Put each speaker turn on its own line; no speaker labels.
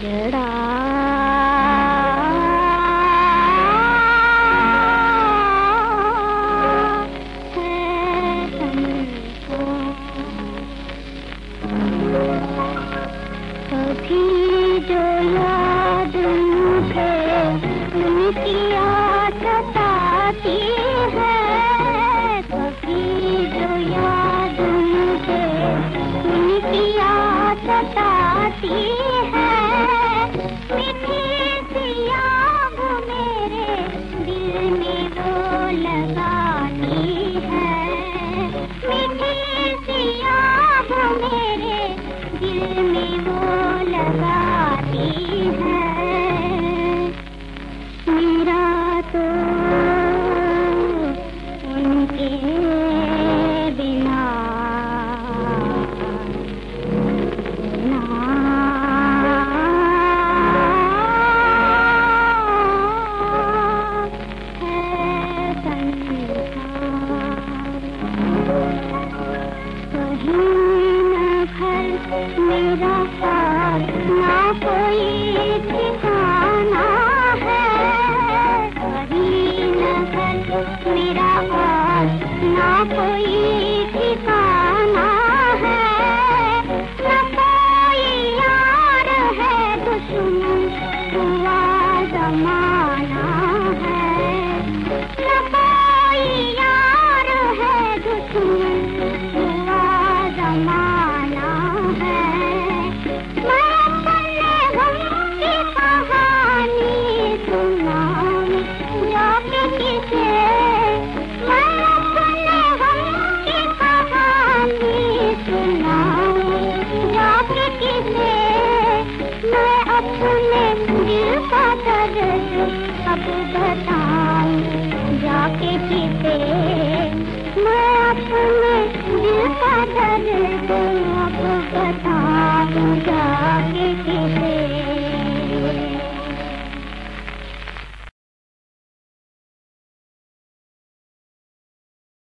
झगड़ा कभी जो याद मुझे उनकी Thank you. मेरा साथ ना कोई ठिकाना है मेरा ना कोई अब बताऊँ जाके जीते मैं अपने दिल का दर्द अब बताऊँ।